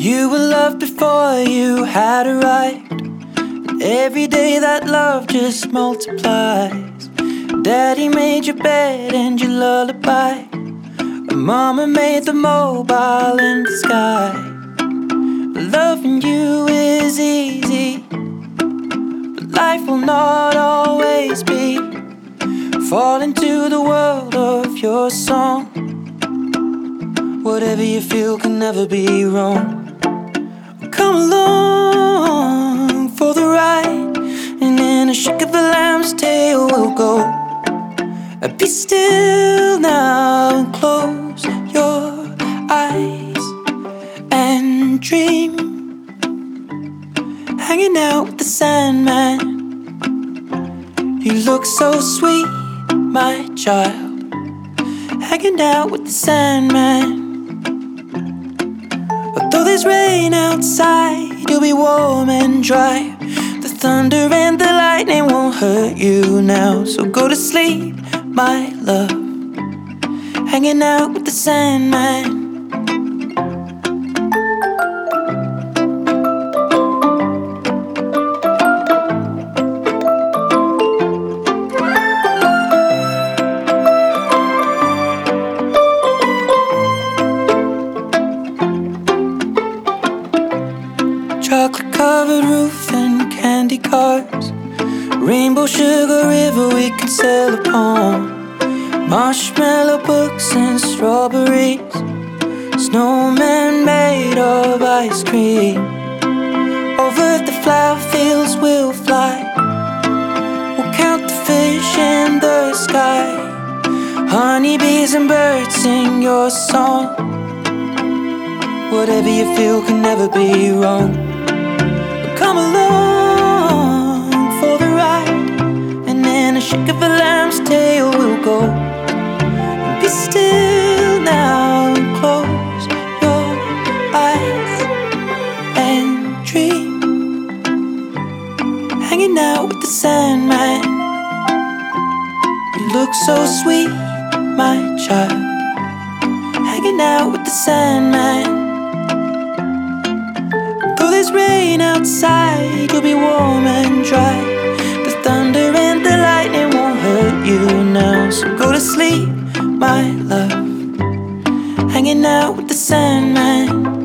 You were loved before you had arrived. And every day that love just multiplies. Daddy made your bed and your lullaby. Mama made the mobile in the sky. Loving you is easy, but life will not always be. Fall into the world of your song. Whatever you feel can never be wrong. Come along for the ride, and in a shake of a lamb's tail we'll go. Be still now close your eyes and dream. Hanging out with the Sandman. You look so sweet, my child. Hanging out with the Sandman. There's rain outside, you'll be warm and dry. The thunder and the lightning won't hurt you now. So go to sleep, my love. Hanging out with the Sandman. Covered roof and candy cars. Rainbow sugar river we can sail upon. Marshmallow books and strawberries. Snowman made of ice cream. Over the flower fields we'll fly. We'll count the fish in the sky. Honeybees and birds sing your song. Whatever you feel can never be wrong. Hanging out with the Sandman. You look so sweet, my child. Hanging out with the Sandman. Though there's rain outside, you'll be warm and dry. The thunder and the lightning won't hurt you now. So go to sleep, my love. Hanging out with the Sandman.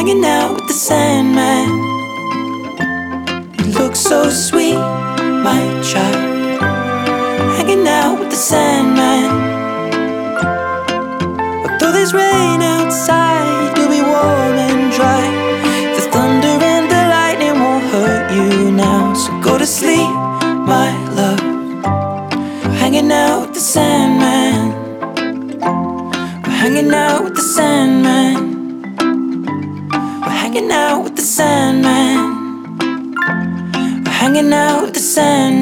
Hanging out with the Sandman. You look so sweet, my child. Hanging out with the Sandman. Although there's rain outside, you'll be warm and dry. The thunder and the lightning won't hurt you now. So go to sleep, my love. Hanging out with the Sandman. We're hanging out with the Sandman. Hanging out with the Sandman. We're hanging out with the Sandman.